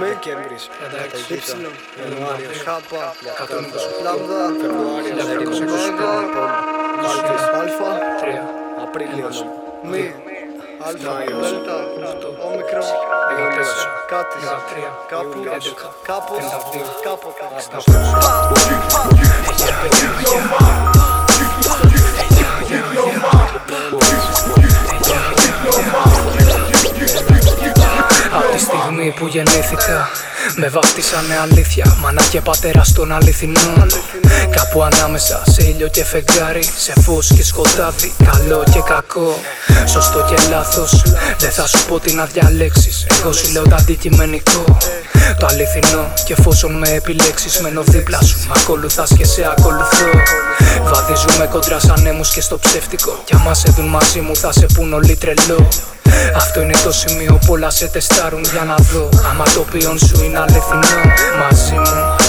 Μη Δεκέμβρης Υψηλό Ιανουάριος Χάπα 120 Λάμδα. Φεβρουάριος. 1920 Αλφα. Αλφα Απρίλιος. Μη. Αλφα. Δέλτα. Όμικρο Ιούλιος Κάτις. Κάπου. Ιούλιος Κάπως Κάποτε στιγμή που γεννήθηκα με βάφτισανε αλήθεια Μάνα και πατέρα στον αληθινό. Κάπου ανάμεσα σε ήλιο και φεγγάρι Σε φως και σκοτάδι Καλό και κακό. Σωστό και λάθος Δεν θα σου πω τι να διαλέξεις. Εγώ σου λέω το αντικειμενικό Το αληθινό Και εφόσον με επιλέξεις Μένω δίπλα σου. Μ' ακολουθάς και σε ακολουθώ. Βαδίζουμε κοντρά σαν νέμους και στο ψεύτικο. Κι άμα σε δουν μαζί μου θα σε πουν όλοι τρελό. Αυτό είναι το σημείο που όλα σε τεστάρουν για να δω. Άμα το ποιόν σου είναι αληθινό μαζί μου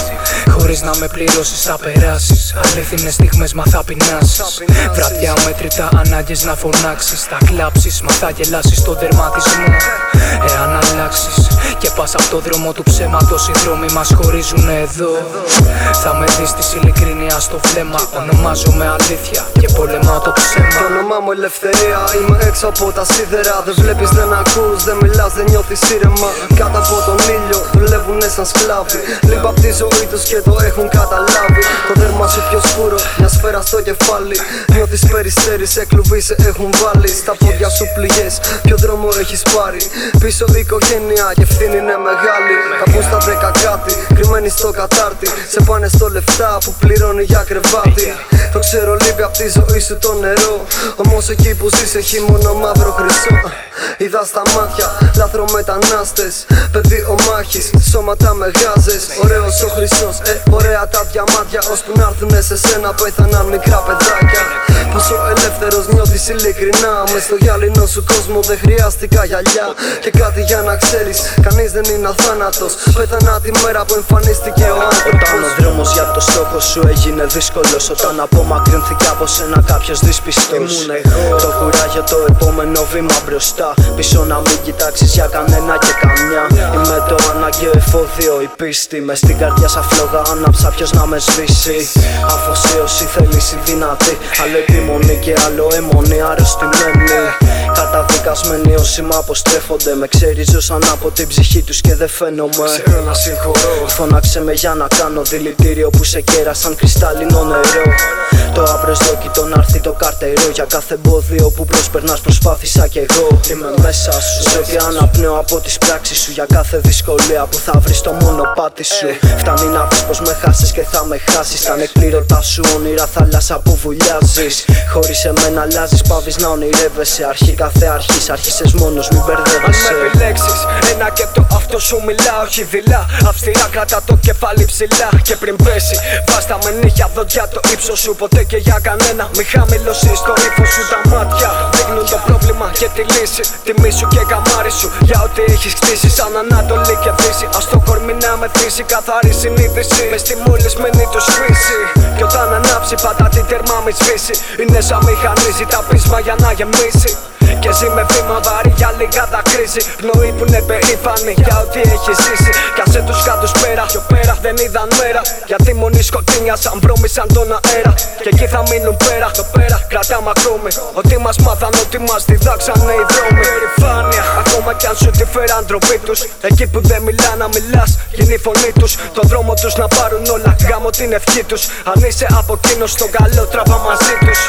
Χωρίς να με πληρώσεις θα περάσεις. Αλήθινες στιγμές μα θα πεινάσεις. Βραδιά μετρητά ανάγκες να φωνάξεις. Θα κλάψεις μα θα γελάσεις στον τερματισμό Εάν αλλάξεις και πας από το δρόμο του ψέματος Οι δρόμοι μας χωρίζουν εδώ. Θα με δεις της ειλικρίνειας στο βλέμμα. Ονομάζομαι αλήθεια και πολεμάω το ψέμα. Το όνομά μου ελευθερία Είμαι έξω από τα σίδερα. Δεν βλέπεις, δεν ακούς, δεν μιλάς, δεν νιώθεις ήρεμα. Κάτω από τον ήλιο δουλεύουνε σαν σκλάβοι. Λίγο απ' τη ζωή τους και το έχουν καταλάβει. Το δέρμα σου πιο σκούρο, μια σφαίρα στο κεφάλι. Νιώθεις περιστέρης, κλουβί σε έχουν βάλει. Στα πόδια σου πληγές, ποιο δρόμο έχεις πάρει; Πίσω η οικογένεια και ευθύνη είναι μεγάλη. Θα πούν στα δέκα κάτι, κρυμμένοι στο κατάρτι. Σε πάνε στο λεφτά που πληρώνει για κρεβάτι. Το ξέρω λείπει απ' τη ζωή σου το νερό. Όμως εκεί που ζεις έχει μόνο μαύρο χρυσό Είδα στα μάτια λάθρο μετανάστες. Παιδί ο μάχης, σώματα με γάζες. Ωραίος ο χρυσός, ε, ωραία τα διαμάτια. Ώσπου να έρθουνε σε σένα πέθαναν μικρά παιδάκια Πόσο ελεύθερος νιώθεις ειλικρινά. Μες στο γυαλινό σου κόσμο δεν χρειάστηκα γυαλιά. Και κάτι για να ξέρεις, κανείς δεν είναι αθάνατος. Πέθανα τη μέρα που εμφανίστηκε ο άνθρωπος. Όταν ο δρόμος για το στόχο σου έγινε δύσκολος Όταν απομακρυνθήκε από σένα κάποιος δυσπιστός. Το κουράγιο το επόμενο βήμα μπροστά. Πίσω να μην κοιτάξεις για κανένα και καμιά. Είμαι το αναγκαίο εφόδιο η πίστη. Μες στην καρδιά σαν φλόγα άναψα ποιος να με σβήσει. Αφοσίωση θέλεις η δυνατή. Άλλο επιμονή και άλλο αιμονή αρρωστημένη. Καταδικασμένοι όσοι μ' αποστρέφονται Με. Ξεριζώσαν από την ψυχή τους και δεν φαίνομαι. Ξέρω να συγχωρώ. Φώναξε με για να κάνω δηλητήριο που σε κέρασαν κρυστάλλινο νερό. Το απροσδόκητο να έρθει το καρτερό Για κάθε εμπόδιο που προσπερνάς προσπάθησα κι εγώ. Είμαι μέσα σου Ζωή αναπνέω από τις πράξεις σου. Για κάθε δυσκολία που θα βρεις το μονοπάτι σου. Φτάνει να πεις πως με χάσεις και θα με χάσεις. Τα νεκπλήρωτα σου όνειρα θάλασσα που βουλιάζεις. Χωρίς εμένα αλλάζεις πάβεις να ονειρεύεσαι. Αρχή κάθε αρχής άρχισες μόνος μην Αν μπερδεύεσαι με επιλέξεις ένα και το αυτό σου μιλά όχι δειλά. Αυστηρά κρατά το κεφάλι ψηλά. Και πριν πέσει Βάστα με νύχια δόντια το ύψος σου. Ποτέ και για κανένα Μη χαμηλώσεις το ύφος σου τα μάτια Δείχνουν το πρόβλημα και τη λύση. Τιμή σου και καμάρι σου για ό,τι έχεις κτίσει Σαν Ανατολή και Δύση. Ας το κορμί να με θύσει καθαρή συνείδηση. Μες στη μολυσμένη του σφίση. Κι όταν ανάψει πάντα την τέρμα μη σβήσει. Είναι σαν μηχανίζει τα πείσμα για να γεμίσει. και ζει με βήμα βαρύ για λίγα δακρύζει Πνοή που είναι περήφανη για ό,τι έχει ζήσει. Κι άσε τους κάτω πέρα, πιο πέρα δεν είδαν μέρα. Γιατί μονή σκοτεινιά σαν βρώμησαν τον αέρα. Και εκεί θα μείνουν πέρα, το πέρα κρατάμε ακόμη Ότι μας μάθαν, ότι μας διδάξανε οι δρόμοι. Περιφάνεια, ακόμα κι αν σου τη φέραν ντροπή τους. Εκεί που δεν μιλά να μιλάς, γίνει η φωνή τους. Το δρόμο τους να πάρουν όλα, γάμω την ευχή τους. Αν είσαι από εκείνος, τον καλό τραβά μαζί τους